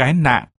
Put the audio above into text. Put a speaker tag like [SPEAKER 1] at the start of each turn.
[SPEAKER 1] cái nạn.